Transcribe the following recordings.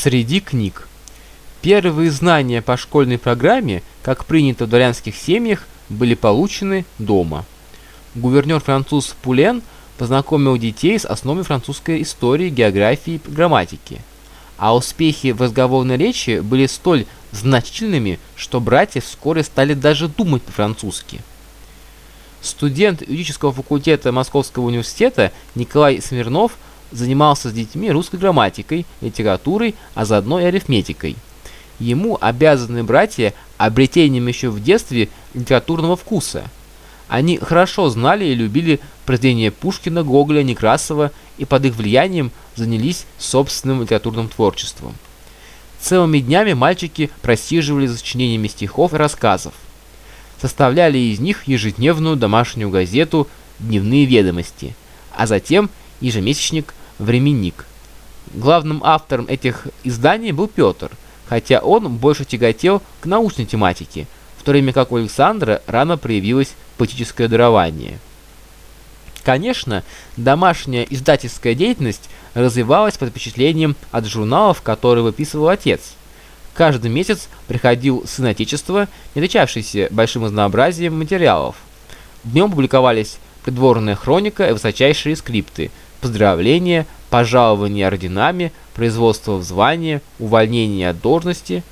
Среди книг. Первые знания по школьной программе, как принято в дворянских семьях, были получены дома. Гувернер француз Пулен познакомил детей с основами французской истории, географии и грамматики. А успехи в разговорной речи были столь значительными, что братья вскоре стали даже думать по-французски. Студент юридического факультета Московского университета Николай Смирнов – занимался с детьми русской грамматикой, литературой, а заодно и арифметикой. Ему обязаны братья обретением еще в детстве литературного вкуса. Они хорошо знали и любили произведения Пушкина, Гоголя, Некрасова и под их влиянием занялись собственным литературным творчеством. Целыми днями мальчики просиживали за сочинениями стихов и рассказов. Составляли из них ежедневную домашнюю газету «Дневные ведомости», а затем ежемесячник «Временник». Главным автором этих изданий был Петр, хотя он больше тяготел к научной тематике, в то время как у Александра рано проявилось поэтическое дарование. Конечно, домашняя издательская деятельность развивалась под впечатлением от журналов, которые выписывал отец. Каждый месяц приходил сын Отечества, не отличавшийся большим разнообразием материалов. В нем публиковались придворная хроника и высочайшие скрипты – поздравления, пожалования орденами, производство в звании, увольнение от должности.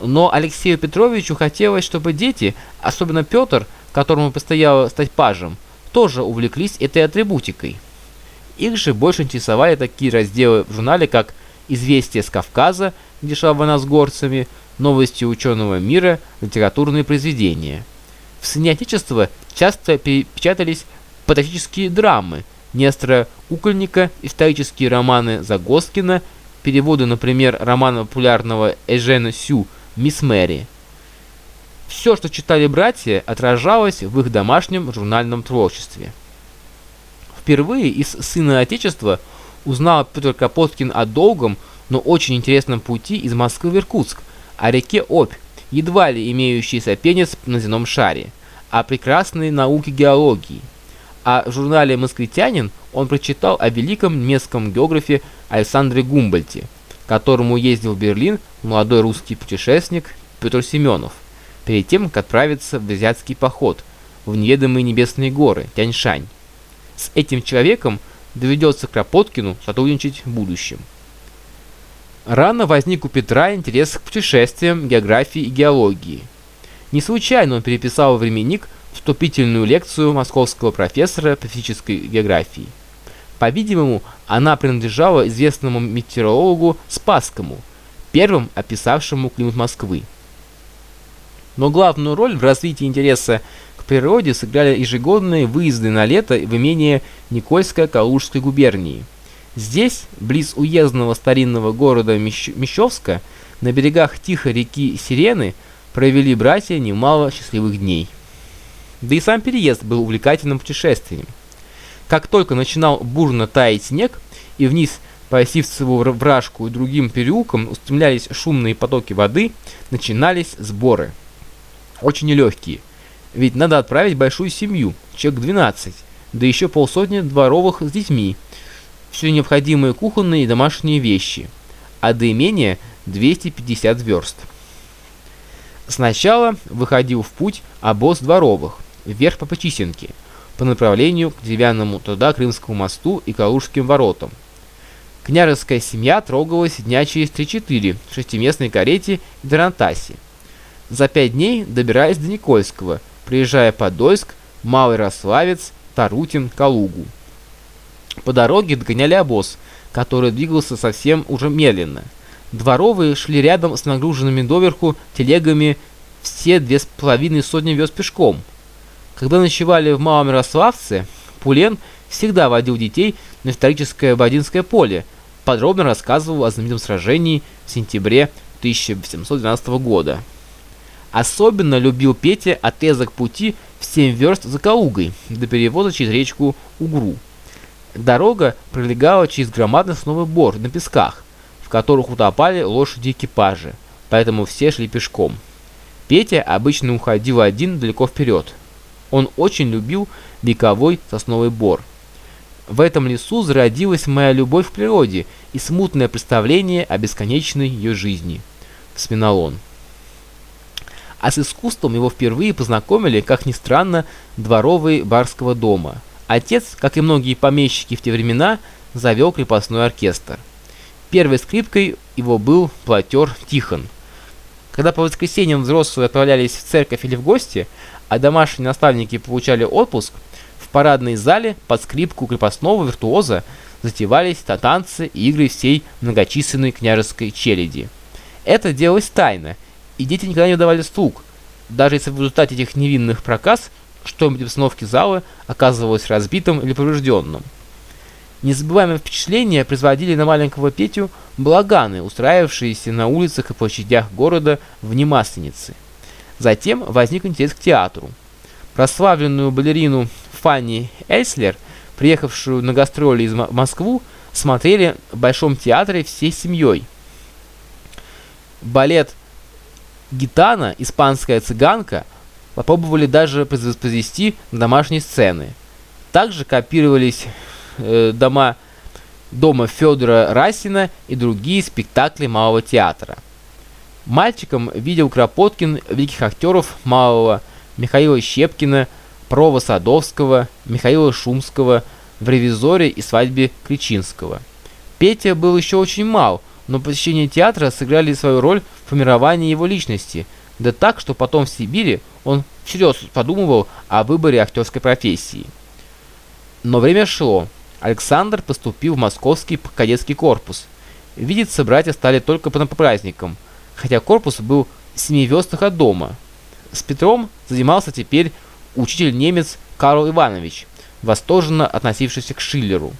Но Алексею Петровичу хотелось, чтобы дети, особенно Петр, которому предстояло стать пажем, тоже увлеклись этой атрибутикой. Их же больше интересовали такие разделы в журнале, как «Известия с Кавказа», где шла война с горцами, «Новости ученого мира», литературные произведения. В «Сыне Отечества» часто печатались патриотические драмы – Нестора Кукольника, исторические романы Загоскина, переводы, например, романа популярного Эжена Сю «Мисс Мэри». Все, что читали братья, отражалось в их домашнем журнальном творчестве. Впервые из «Сына Отечества» узнал Петр Капоткин о долгом, но очень интересном пути из Москвы в Иркутск, о реке Обь, едва ли имеющей сопенец на земном шаре, о прекрасной науке геологии – в журнале «Москвитянин» он прочитал о великом немецком географе Александре Гумбольте, которому ездил в Берлин молодой русский путешественник Петр Семенов, перед тем, как отправиться в азиатский поход в неведомые небесные горы Тяньшань. С этим человеком доведется Кропоткину сотрудничать в будущем. Рано возник у Петра интерес к путешествиям, географии и геологии. Не случайно он переписал временник вступительную лекцию московского профессора по физической географии. По-видимому, она принадлежала известному метеорологу Спасскому, первым описавшему климат Москвы. Но главную роль в развитии интереса к природе сыграли ежегодные выезды на лето в имение Никольское-Калужской губернии. Здесь, близ уездного старинного города Мещ Мещовска, на берегах тихой реки Сирены, провели братья немало счастливых дней. Да и сам переезд был увлекательным путешествием. Как только начинал бурно таять снег, и вниз по Осивцеву вражку и другим переулкам устремлялись шумные потоки воды, начинались сборы. Очень нелегкие, ведь надо отправить большую семью, человек 12, да еще полсотни дворовых с детьми, все необходимые кухонные и домашние вещи, а до имения 250 верст. Сначала выходил в путь обоз дворовых, вверх по Почисенке, по направлению к деревянному туда Крымскому мосту и Калужским воротам. Княжеская семья трогалась дня через 3-4 в шестиместной карете и Тарантасе. За пять дней добираясь до Никольского, приезжая Подольск, Малый Рославец, Тарутин, Калугу. По дороге догоняли обоз, который двигался совсем уже медленно. Дворовые шли рядом с нагруженными доверху телегами все две с половиной сотни вез пешком – когда ночевали в Малом Ярославце, Пулен всегда водил детей на историческое Бодинское поле, подробно рассказывал о знаменитом сражении в сентябре 1812 года. Особенно любил Петя отрезок пути в 7 верст за Калугой до перевоза через речку Угру. Дорога пролегала через громадный сновый бор на песках, в которых утопали лошади экипажи, поэтому все шли пешком. Петя обычно уходил один далеко вперед, он очень любил вековой сосновый бор. В этом лесу зародилась моя любовь к природе и смутное представление о бесконечной ее жизни», — вспоминал он. А с искусством его впервые познакомили, как ни странно, дворовые барского дома. Отец, как и многие помещики в те времена, завел крепостной оркестр. Первой скрипкой его был платер Тихон. Когда по воскресеньям взрослые отправлялись в церковь или в гости, а домашние наставники получали отпуск, в парадной зале под скрипку крепостного виртуоза затевались танцы и игры всей многочисленной княжеской челяди. Это делалось тайно, и дети никогда не давали стук, даже если в результате этих невинных проказ что-нибудь в обстановке зала оказывалось разбитым или поврежденным. Незабываемое впечатление производили на маленького Петю балаганы, устраивавшиеся на улицах и площадях города в немасленице. Затем возник интерес к театру. Прославленную балерину Фанни Эльслер, приехавшую на гастроли из Москву, смотрели в Большом театре всей семьей. Балет «Гитана», «Испанская цыганка» попробовали даже произвести на домашние сцены. Также копировались э, дома дома Федора Расина и другие спектакли Малого театра. Мальчиком видел Кропоткин великих актеров Малого Михаила Щепкина, Прова Садовского, Михаила Шумского в «Ревизоре» и «Свадьбе Кричинского». Петя был еще очень мал, но посещение театра сыграли свою роль в формировании его личности, да так, что потом в Сибири он всерьез подумывал о выборе актерской профессии. Но время шло. Александр поступил в московский кадетский корпус. Видеться братья стали только по праздникам, хотя корпус был в семи верстах от дома. С Петром занимался теперь учитель-немец Карл Иванович, восторженно относившийся к Шиллеру.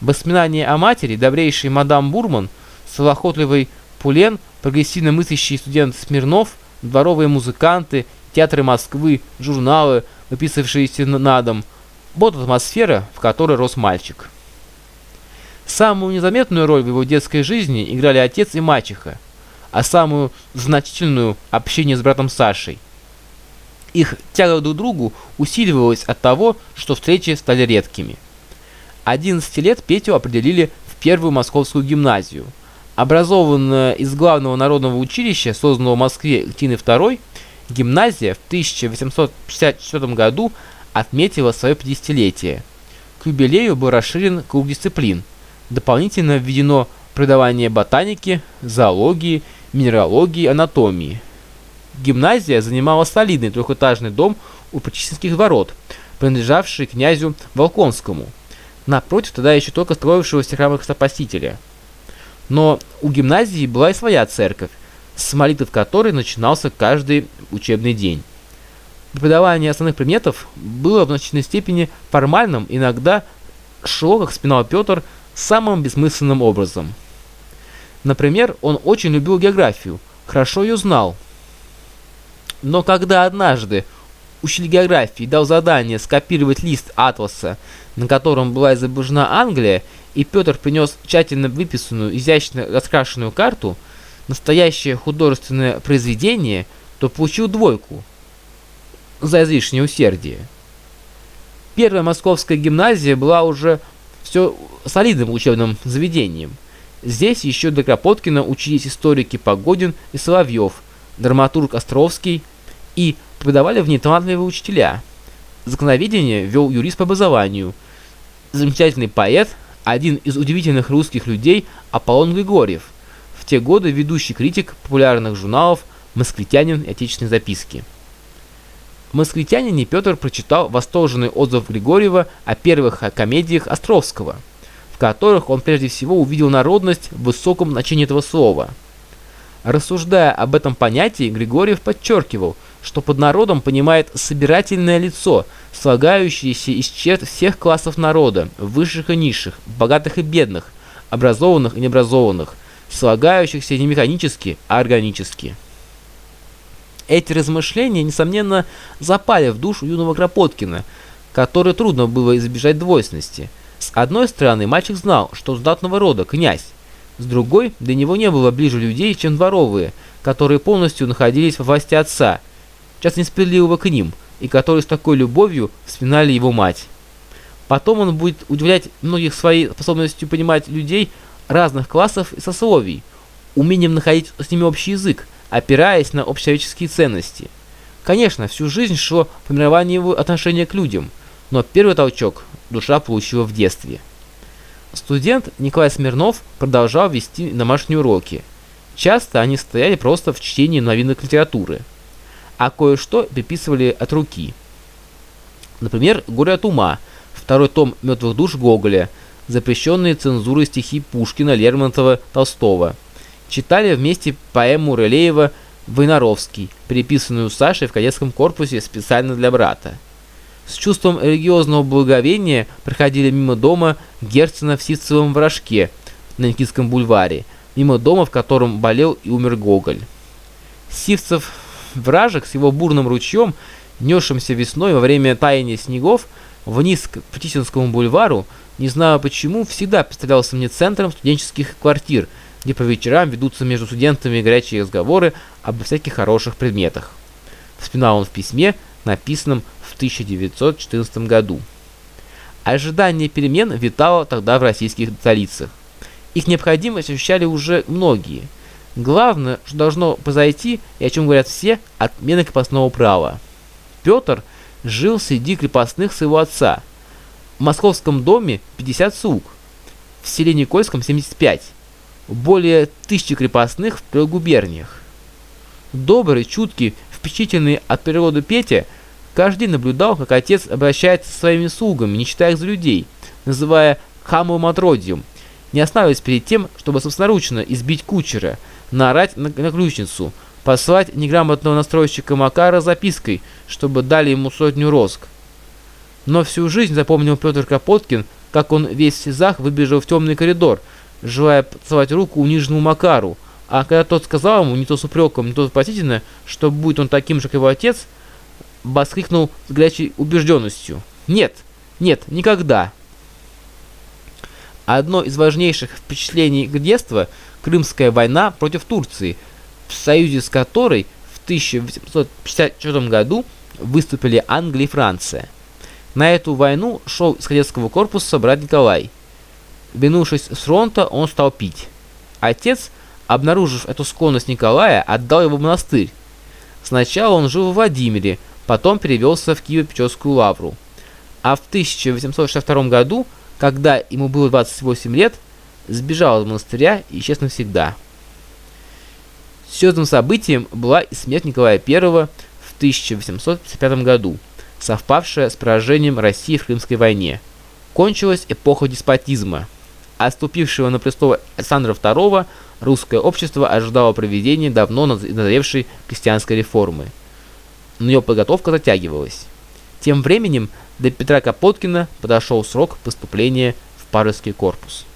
Воспоминания о матери, добрейшей мадам Бурман, словоохотливый Пулен, прогрессивно мыслящий студент Смирнов, дворовые музыканты, театры Москвы, журналы, выписывавшиеся на дом. Вот атмосфера, в которой рос мальчик. Самую незаметную роль в его детской жизни играли отец и мачеха, а самую значительную – общение с братом Сашей – их тяга друг другу усиливалась от того, что встречи стали редкими. 11 лет Петю определили в первую московскую гимназию. Образованная из главного народного училища, созданного в Москве Екатериной II, гимназия в 1864 году отметила свое 50-летие. К юбилею был расширен круг дисциплин. Дополнительно введено преподавание ботаники, зоологии, минералогии, анатомии – Гимназия занимала солидный трехэтажный дом у Причистинских ворот, принадлежавший князю Волконскому, напротив тогда еще только строившегося храма Спасителя. Но у гимназии была и своя церковь, с молитв которой начинался каждый учебный день. Преподавание основных предметов было в значительной степени формальным, иногда шло, как спинал Петр, самым бессмысленным образом. Например, он очень любил географию, хорошо ее знал – но когда однажды учитель географии дал задание скопировать лист атласа, на котором была изображена Англия, и Петр принес тщательно выписанную, изящно раскрашенную карту, настоящее художественное произведение, то получил двойку за излишнее усердие. Первая московская гимназия была уже все солидным учебным заведением. Здесь еще до Кропоткина учились историки Погодин и Соловьев, драматург Островский, и преподавали в ней талантливые учителя. Законоведение вел юрист по образованию, замечательный поэт, один из удивительных русских людей Аполлон Григорьев, в те годы ведущий критик популярных журналов «Москвитянин» и «Отечественные записки». В «Москвитянине» Петр прочитал восторженный отзыв Григорьева о первых комедиях Островского, в которых он прежде всего увидел народность в высоком значении этого слова. Рассуждая об этом понятии, Григорьев подчеркивал – что под народом понимает собирательное лицо, слагающееся из черт всех классов народа, высших и низших, богатых и бедных, образованных и необразованных, слагающихся не механически, а органически. Эти размышления, несомненно, запали в душу юного Кропоткина, который трудно было избежать двойственности. Одной стороны, мальчик знал, что знатного рода князь, с другой, для него не было ближе людей, чем дворовые, которые полностью находились в власти отца – часто несправедливого к ним, и которые с такой любовью вспоминали его мать. Потом он будет удивлять многих своей способностью понимать людей разных классов и сословий, умением находить с ними общий язык, опираясь на общечеловеческие ценности. Конечно, всю жизнь шло формирование его отношения к людям, но первый толчок душа получила в детстве. Студент Николай Смирнов продолжал вести домашние уроки. Часто они стояли просто в чтении новинок литературы, а кое-что приписывали от руки. Например, «Горе от ума», второй том «Мертвых душ» Гоголя, запрещенные цензурой стихи Пушкина, Лермонтова, Толстого. Читали вместе поэму Рылеева «Войнаровский», переписанную Сашей в кадетском корпусе специально для брата. С чувством религиозного благовения проходили мимо дома Герцена в Ситцевом вражке на Никитском бульваре, мимо дома, в котором болел и умер Гоголь. Сивцев вражек с его бурным ручьем, несшимся весной во время таяния снегов, вниз к Птичинскому бульвару, не знаю почему, всегда представлялся мне центром студенческих квартир, где по вечерам ведутся между студентами горячие разговоры об всяких хороших предметах. Вспоминал он в письме, написанном 1914 году. Ожидание перемен витало тогда в российских столицах. Их необходимость ощущали уже многие. Главное, что должно произойти, и о чем говорят все, отмена крепостного права. Петр жил среди крепостных своего отца. В московском доме 50 слуг, в селе Никольском 75, более тысячи крепостных в трех губерниях. Добрый, чуткий, впечатленный от природы Петя – Каждый наблюдал, как отец обращается со своими слугами, не считая их за людей, называя хамовым отродьем, не останавливаясь перед тем, чтобы собственноручно избить кучера, наорать на, на ключницу, послать неграмотного настройщика Макара запиской, чтобы дали ему сотню роск. Но всю жизнь запомнил Петр Капоткин, как он весь в слезах выбежал в темный коридор, желая поцеловать руку униженному Макару, а когда тот сказал ему, не то с упреком, не то вопросительно, что будет он таким же, как его отец, воскликнул с горячей убежденностью. «Нет, нет, никогда!» Одно из важнейших впечатлений детства – Крымская война против Турции, в союзе с которой в 1854 году выступили Англия и Франция. На эту войну шел из кадетского корпуса брат Николай. Вернувшись с фронта, он стал пить. Отец, обнаружив эту склонность Николая, отдал его в монастырь. Сначала он жил в Владимире, потом перевелся в Киево-Печорскую лавру. А в 1862 году, когда ему было 28 лет, сбежал из монастыря и исчез навсегда. Серьезным событием была и смерть Николая I в 1855 году, совпавшая с поражением России в Крымской войне. Кончилась эпоха деспотизма. А ступившего на престол Александра II русское общество ожидало проведения давно назревшей крестьянской реформы но ее подготовка затягивалась. Тем временем до Петра Капоткина подошел срок поступления в Парыский корпус.